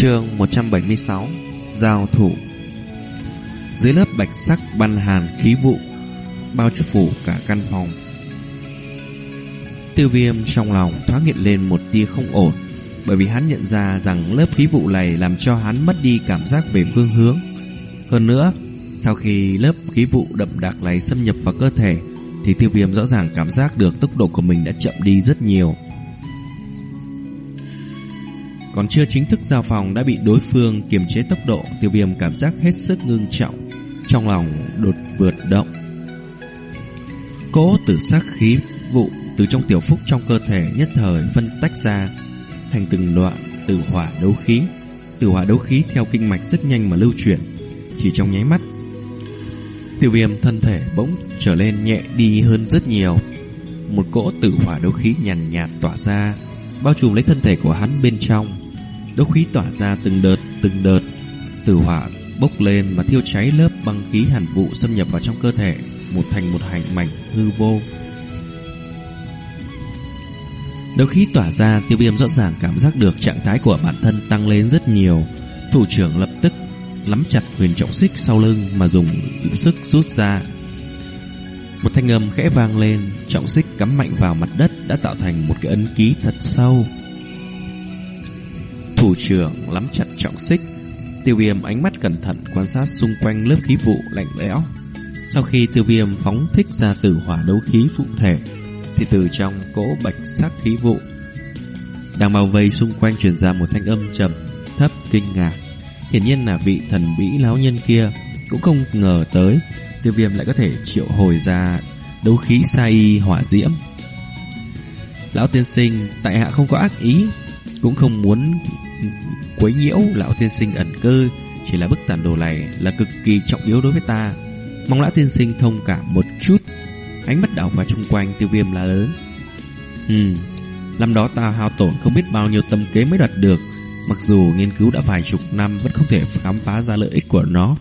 Chương 176 Giao thủ. Dưới lớp bạch sắc ban hàn khí vụ Bao phủ cả căn phòng. Tiêu viêm trong lòng thoáng hiện lên một tia không ổn Bởi vì hắn nhận ra rằng lớp khí vụ này làm cho hắn mất đi cảm giác về phương hướng. Hơn nữa, sau khi lớp khí vụ đậm đặc này xâm nhập vào cơ thể Thì tiêu viêm rõ ràng cảm giác được tốc độ của mình đã chậm đi rất nhiều còn chưa chính thức giao phòng đã bị đối phương kiềm chế tốc độ, tiêu viêm cảm giác hết sức ngưng trọng, trong lòng đột vượt động. Cỗ tử sắc khí vụ từ trong tiểu phúc trong cơ thể nhất thời phân tách ra thành từng đoạn từ hỏa đấu khí. Từ hỏa đấu khí theo kinh mạch rất nhanh mà lưu chuyển, chỉ trong nháy mắt. Tiêu viêm thân thể bỗng trở lên nhẹ đi hơn rất nhiều. Một cỗ tử hỏa đấu khí nhàn nhạt tỏa ra, bao trùm lấy thân thể của hắn bên trong. Đấu khí tỏa ra từng đợt, từng đợt, từ hỏa bốc lên và thiêu cháy lớp băng khí hàn vụ xâm nhập vào trong cơ thể, một thành một hành mảnh hư vô. Đấu khí tỏa ra, tiêu viêm rõ ràng cảm giác được trạng thái của bản thân tăng lên rất nhiều. Thủ trưởng lập tức nắm chặt huyền trọng xích sau lưng mà dùng sức rút ra. Một thanh âm khẽ vang lên, trọng xích cắm mạnh vào mặt đất đã tạo thành một cái ấn ký thật sâu. Thủ trưởng nắm chặt trọng xích, tiêu viêm ánh mắt cẩn thận quan sát xung quanh lớp khí vụ lạnh lẽo. Sau khi tiêu viêm phóng thích ra từ hỏa đấu khí phụ thể, thì từ trong cỗ bạch sắc khí vụ đang bao vây xung quanh truyền ra một thanh âm trầm thấp kinh ngạc. Hiển nhiên là vị thần bĩ lão nhân kia cũng không ngờ tới tiêu viêm lại có thể triệu hồi ra đấu khí sai hỏa diễm. Lão tiên sinh, tại hạ không có ác ý, cũng không muốn quấy nhiễu lão tiên sinh ẩn cư, chỉ là bức tản đồ này là cực kỳ trọng yếu đối với ta. Mong lão tiên sinh thông cảm một chút. Ánh mắt đảo qua chung quanh tiêu viêm là lớn. Ừ, năm đó ta hao tổn không biết bao nhiêu tâm kế mới đoạt được, mặc dù nghiên cứu đã vài chục năm vẫn không thể khám phá ra lợi ích của nó.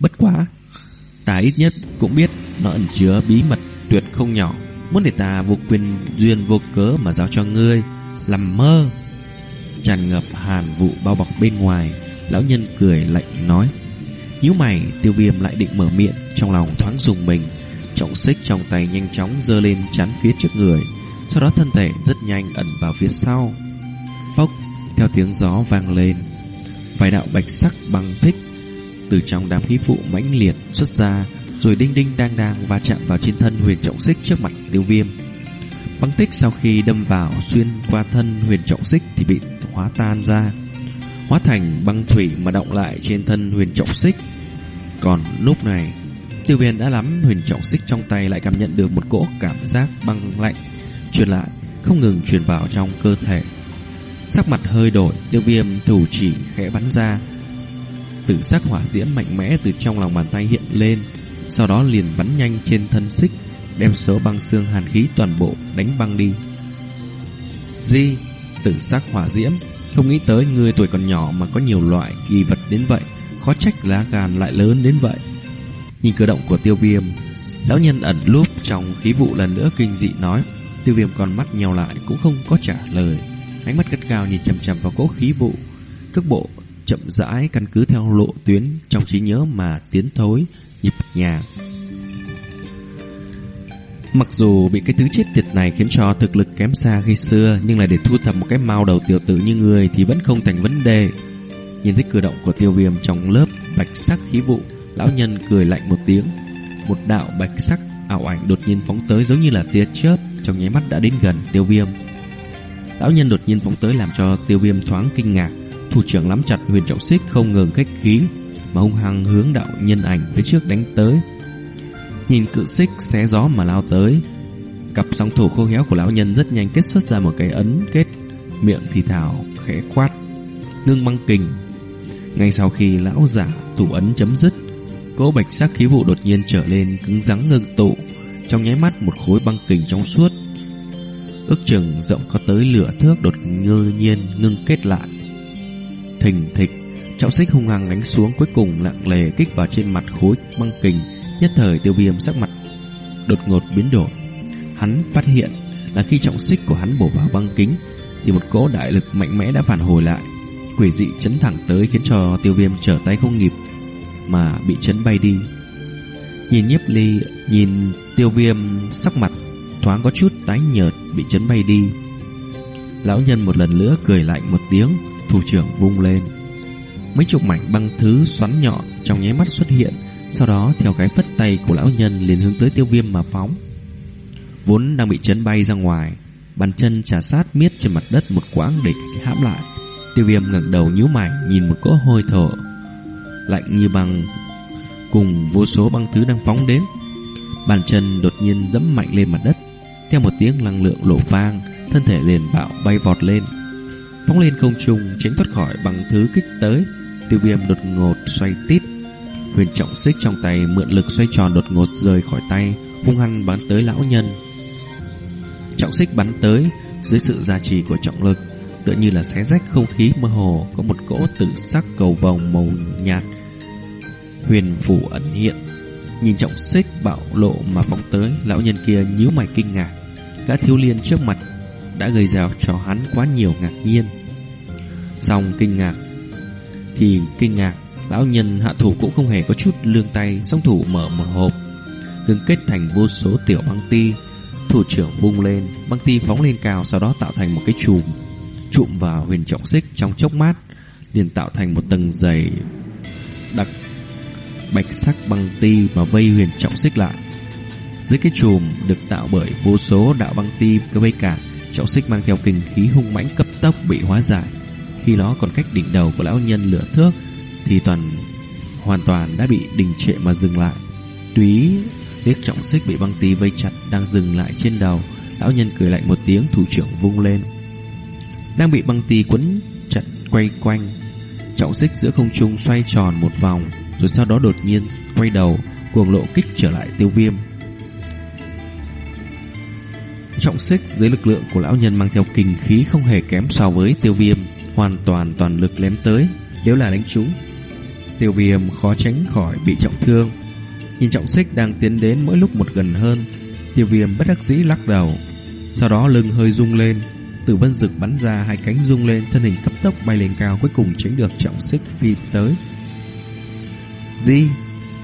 Bất quá, ta ít nhất cũng biết nó ẩn chứa bí mật tuyệt không nhỏ, muốn để ta vô quyền duyên vô cớ mà giao cho ngươi, làm mơ. Tràn ngập hàn vụ bao bọc bên ngoài, lão nhân cười lạnh nói. Nhíu mày, tiêu viêm lại định mở miệng, trong lòng thoáng dùng mình, trọng xích trong tay nhanh chóng dơ lên chắn phía trước người, sau đó thân thể rất nhanh ẩn vào phía sau. Phốc, theo tiếng gió vang lên, vài đạo bạch sắc băng thích từ trong đám khí vụ mãnh liệt xuất ra, rồi đinh đinh đang đang va chạm vào trên thân huyền trọng xích trước mặt tiêu viêm. Băng tích sau khi đâm vào xuyên qua thân huyền trọng xích thì bị hóa tan ra, hóa thành băng thủy mà động lại trên thân huyền trọng xích. Còn lúc này, tiêu viêm đã lắm huyền trọng xích trong tay lại cảm nhận được một cỗ cảm giác băng lạnh truyền lại, không ngừng truyền vào trong cơ thể. Sắc mặt hơi đổi, tiêu viêm thủ chỉ khẽ bắn ra, Tử sắc hỏa diễm mạnh mẽ từ trong lòng bàn tay hiện lên, sau đó liền bắn nhanh trên thân xích, đem số băng xương hàn khí toàn bộ đánh băng đi. Di, tử sắc hỏa diễm, không nghĩ tới người tuổi còn nhỏ mà có nhiều loại kỳ vật đến vậy, khó trách lá gan lại lớn đến vậy. Nhìn cử động của tiêu viêm, lão nhân ẩn lúc trong khí vụ lần nữa kinh dị nói, tiêu viêm con mắt nhau lại cũng không có trả lời, ánh mắt cất cao nhìn chằm chằm vào cỗ khí vụ, cước bộ chậm rãi căn cứ theo lộ tuyến trong trí nhớ mà tiến thối nhịp nhàng. Mặc dù bị cái thứ chết tiệt này khiến cho thực lực kém xa khi xưa, nhưng là để thu thập một cái mao đầu tiểu tử như người thì vẫn không thành vấn đề. Nhìn thấy cử động của tiêu viêm trong lớp bạch sắc khí vụ, lão nhân cười lạnh một tiếng. Một đạo bạch sắc ảo ảnh đột nhiên phóng tới giống như là tia chớp, trong nháy mắt đã đến gần tiêu viêm. Lão nhân đột nhiên phóng tới làm cho tiêu viêm thoáng kinh ngạc, Thủ trưởng nắm chặt huyền trọng xích không ngừng khách khí, Mà hung hăng hướng đạo nhân ảnh phía trước đánh tới. Nhìn cự xích xé gió mà lao tới, Cặp song thủ khô héo của lão nhân rất nhanh kết xuất ra một cái ấn kết Miệng thì thào, khẽ quát Ngưng băng kình. Ngay sau khi lão giả thủ ấn chấm dứt, Cỗ bạch sắc khí vụ đột nhiên trở lên cứng rắn ngưng tụ, Trong nháy mắt một khối băng kình trong suốt. Ước chừng rộng có tới lửa thước đột nhiên ngưng kết lại thình thịch trọng xích hung hăng đánh xuống cuối cùng lặng lề kích vào trên mặt khối băng kình nhất thời tiêu viêm sắc mặt đột ngột biến đổi hắn phát hiện là khi trọng xích của hắn bổ vào băng kính thì một cỗ đại lực mạnh mẽ đã phản hồi lại quỷ dị chấn thẳng tới khiến cho tiêu viêm trở tay không kịp mà bị chấn bay đi. Nhìn nhiếp ly, nhìn tiêu viêm sắc mặt thoáng có chút tái nhợt bị chấn bay đi. Lão nhân một lần nữa cười lạnh một tiếng, thủ trưởng vung lên. Mấy chục mảnh băng thứ xoắn nhọn trong nháy mắt xuất hiện, sau đó theo cái phất tay của lão nhân liền hướng tới tiêu viêm mà phóng. Vốn đang bị chấn bay ra ngoài, bàn chân trà sát miết trên mặt đất một quãng để hãm lại. Tiêu viêm ngẩng đầu nhíu mày nhìn một cỗ hôi thở lạnh như băng cùng vô số băng thứ đang phóng đến. Bàn chân đột nhiên dẫm mạnh lên mặt đất, theo một tiếng năng lượng lộ vang, thân thể liền bạo bay vọt lên, phóng lên không trung tránh thoát khỏi bằng thứ kích tới. Tiêu viêm đột ngột xoay tít, huyền trọng xích trong tay mượn lực xoay tròn đột ngột rời khỏi tay, hung hăng bắn tới lão nhân. Trọng xích bắn tới dưới sự gia trì của trọng lực, tựa như là xé rách không khí mơ hồ có một cỗ tử sắc cầu vòng màu nhạt huyền phủ ẩn hiện nhìn trọng xích bạo lộ mà phóng tới lão nhân kia nhíu mày kinh ngạc gã thiếu liên trước mặt đã gây ra cho hắn quá nhiều ngạc nhiên. Xong kinh ngạc thì kinh ngạc lão nhân hạ thủ cũng không hề có chút lương tay song thủ mở một hộp ngừng kết thành vô số tiểu băng ti. Thủ trưởng vung lên băng ti phóng lên cao sau đó tạo thành một cái chùm trụm vào huyền trọng xích trong chốc mát liền tạo thành một tầng dày đặc bạch sắc băng ti mà vây huyền trọng xích lại. Dưới cái chùm được tạo bởi vô số đạo băng ti cơ vây cản, trọng xích mang theo kinh khí hung mãnh cấp tốc bị hóa giải. Khi nó còn cách đỉnh đầu của lão nhân lửa thước thì toàn hoàn toàn đã bị đình trệ mà dừng lại. Túy liếc trọng xích bị băng tí vây chặt đang dừng lại trên đầu, lão nhân cười lạnh một tiếng thủ trưởng vung lên. Đang bị băng tí quấn chặt quay quanh, trọng xích giữa không trung xoay tròn một vòng rồi sau đó đột nhiên quay đầu cuồng lộ kích trở lại tiêu viêm. Trọng xích dưới lực lượng của lão nhân mang theo kinh khí không hề kém so với tiêu viêm, hoàn toàn toàn lực lém tới, nếu là đánh trúng. Tiêu viêm khó tránh khỏi bị trọng thương. Nhìn trọng xích đang tiến đến mỗi lúc một gần hơn, tiêu viêm bất đắc dĩ lắc đầu. Sau đó lưng hơi rung lên, tử vân rực bắn ra hai cánh rung lên, thân hình cấp tốc bay lên cao cuối cùng tránh được trọng xích phi tới. Gì?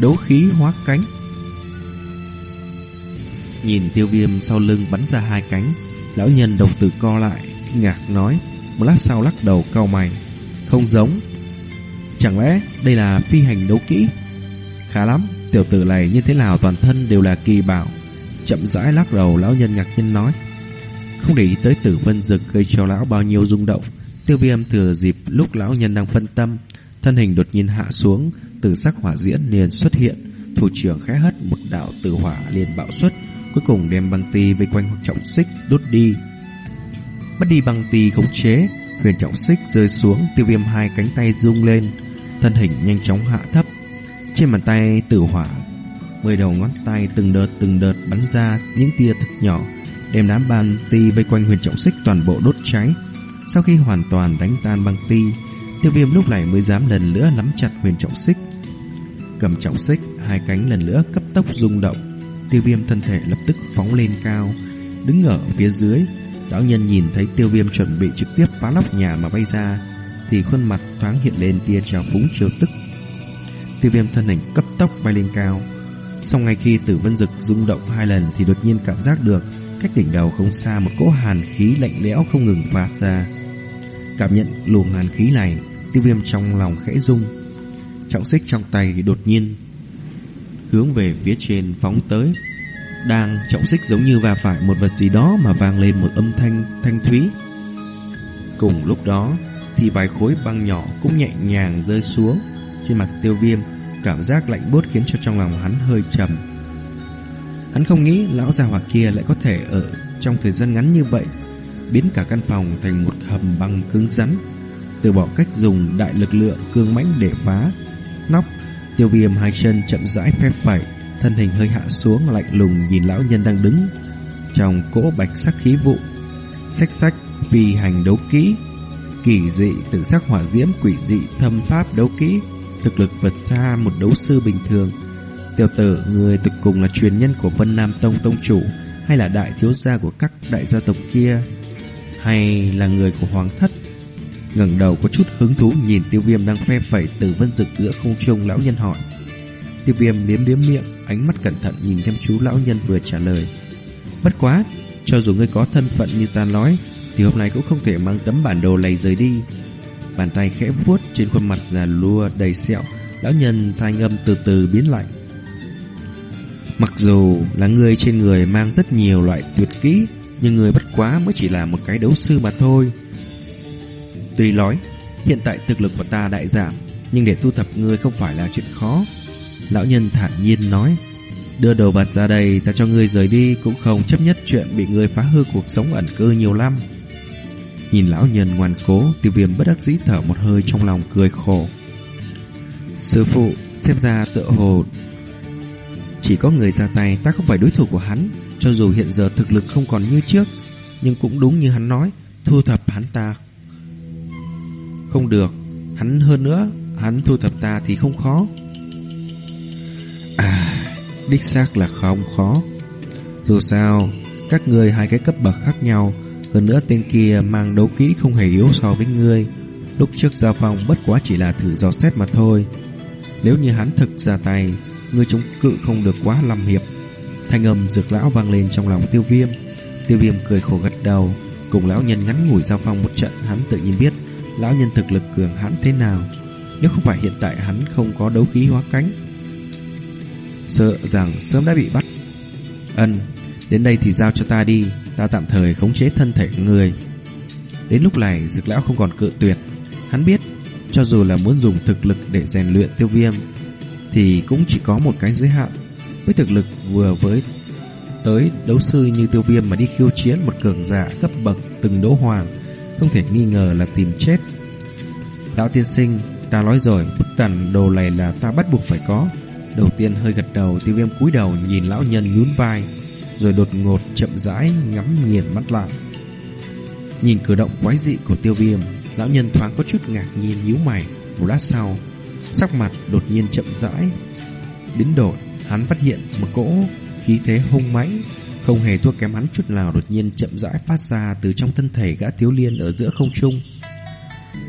Đấu khí hóa cánh. Nhìn tiêu viêm sau lưng bắn ra hai cánh, lão nhân đồng tử co lại, kinh ngạc nói, một lát sau lắc đầu cau mày. Không giống. Chẳng lẽ đây là phi hành đấu kỹ? Khá lắm, tiểu tử này như thế nào toàn thân đều là kỳ bảo. Chậm rãi lắc đầu lão nhân ngạc nhiên nói. Không để ý tới tử vân dực gây cho lão bao nhiêu rung động. Tiêu viêm thừa dịp lúc lão nhân đang phân tâm, thân hình đột nhiên hạ xuống, từ sắc hỏa diễn liền xuất hiện, thủ trưởng khẽ hất một đạo tử hỏa liền bạo xuất, cuối cùng đem băng ti vây quanh trọng xích đốt đi. bắt đi băng ti khống chế, huyền trọng xích rơi xuống, tiêu viêm hai cánh tay rung lên, thân hình nhanh chóng hạ thấp. Trên bàn tay tử hỏa, mười đầu ngón tay từng đợt từng đợt bắn ra những tia thật nhỏ, đem đám băng ti vây quanh huyền trọng xích toàn bộ đốt cháy. Sau khi hoàn toàn đánh tan băng ti, tiêu viêm lúc này mới dám lần nữa nắm chặt huyền trọng xích, cầm trọng xích, hai cánh lần nữa cấp tốc rung động. Tiêu viêm thân thể lập tức phóng lên cao, đứng ở phía dưới. Lão nhân nhìn thấy tiêu viêm chuẩn bị trực tiếp phá lóc nhà mà bay ra, thì khuôn mặt thoáng hiện lên tia trào phúng chiều tức. Tiêu viêm thân hình cấp tốc bay lên cao. Sau ngay khi tử vân dực rung động hai lần thì đột nhiên cảm giác được cách đỉnh đầu không xa một cỗ hàn khí lạnh lẽo không ngừng phát ra. Cảm nhận luồng hàn khí này, tiêu viêm trong lòng khẽ rung, Trọng xích trong tay đột nhiên hướng về phía trên phóng tới. Đang trọng xích giống như va phải một vật gì đó mà vang lên một âm thanh thanh thúy. Cùng lúc đó, thì vài khối băng nhỏ cũng nhẹ nhàng rơi xuống trên mặt tiêu viêm. Cảm giác lạnh buốt khiến cho trong lòng hắn hơi trầm. Hắn không nghĩ lão già hỏa kia lại có thể ở trong thời gian ngắn như vậy, biến cả căn phòng thành một hầm băng cứng rắn, từ bỏ cách dùng đại lực lượng cương mãnh để phá nóc Tiêu viêm hai chân chậm rãi phép phẩy Thân hình hơi hạ xuống, lạnh lùng nhìn lão nhân đang đứng Trong cỗ bạch sắc khí vụ. Xách sách vì hành đấu kỹ, Kỳ dị tự sắc hỏa diễm, quỷ dị thâm pháp đấu kỹ, Thực lực vượt xa một đấu sư bình thường. Tiểu tử, người thực cùng là truyền nhân của Vân Nam Tông Tông Chủ Hay là đại thiếu gia của các đại gia tộc kia, Hay là người của Hoàng Thất? Ngẩng đầu có chút hứng thú nhìn tiêu viêm đang phe phẩy từ vân dực giữa không trung lão nhân hỏi. Tiêu viêm liếm liếm miệng, ánh mắt cẩn thận nhìn chăm chú lão nhân vừa trả lời. Bất quá, cho dù ngươi có thân phận như ta nói, thì hôm nay cũng không thể mang tấm bản đồ này rời đi. Bàn tay khẽ vuốt trên khuôn mặt già lua đầy sẹo, lão nhân thanh âm từ từ biến lạnh. Mặc dù là người trên người mang rất nhiều loại tuyệt kỹ, nhưng người bất quá mới chỉ là một cái đấu sư mà thôi. Tuy nói, hiện tại thực lực của ta đại giảm, nhưng để thu thập ngươi không phải là chuyện khó. Lão nhân thản nhiên nói, đưa đồ vật ra đây, ta cho ngươi rời đi cũng không chấp nhất chuyện bị ngươi phá hư cuộc sống ẩn cư nhiều năm. Nhìn lão nhân ngoan cố, tiêu viêm bất đắc dĩ thở một hơi trong lòng cười khổ. Sư phụ, xem ra tựa hồ chỉ có người ra tay ta không phải đối thủ của hắn Cho dù hiện giờ thực lực không còn như trước Nhưng cũng đúng như hắn nói Thu thập hắn ta không được. Hắn hơn nữa Hắn thu thập ta thì không khó. À Đích xác là không khó. Dù sao Các người hai cái cấp bậc khác nhau Hơn nữa tên kia mang đấu kỹ không hề yếu so với ngươi. Lúc trước giao phong bất quá chỉ là thử dò xét mà thôi. Nếu như hắn thực ra tay ngươi chống cự không được quá lầm hiệp. Thanh âm dược lão vang lên trong lòng tiêu viêm. Tiêu viêm cười khổ gật đầu, cùng lão nhân ngắn ngủi giao phong một trận hắn tự nhiên biết lão nhân thực lực cường hãn thế nào. Nếu không phải hiện tại hắn không có đấu khí hóa cánh, sợ rằng sớm đã bị bắt. Ân, đến đây thì giao cho ta đi, ta tạm thời khống chế thân thể người. Đến lúc này, dược lão không còn cự tuyệt. Hắn biết, cho dù là muốn dùng thực lực để rèn luyện tiêu viêm, thì cũng chỉ có một cái giới hạn. Với thực lực vừa với tới đấu sư như tiêu viêm mà đi khiêu chiến một cường giả cấp bậc từng đấu hoàng, không thể nghi ngờ là tìm chết. Lão tiên sinh, ta nói rồi, bức tần đồ này là ta bắt buộc phải có. Đầu tiên hơi gật đầu, tiêu viêm cúi đầu nhìn lão nhân nhún vai, rồi đột ngột chậm rãi ngắm nghiền mắt lại. Nhìn cử động quái dị của tiêu viêm, lão nhân thoáng có chút ngạc nhiên nhíu mày, một lát sau Sắc mặt đột nhiên chậm rãi Biến đổi Hắn phát hiện một cỗ khí thế hung mãnh. Không hề thua kém hắn chút nào, Đột nhiên chậm rãi phát ra Từ trong thân thể gã thiếu liên ở giữa không trung.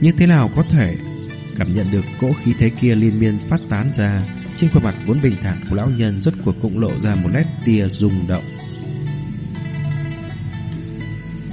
Như thế nào có thể Cảm nhận được cỗ khí thế kia liên miên phát tán ra? Trên khuôn mặt vốn bình thản của lão nhân Rốt cuộc cũng lộ ra một nét tia rung động.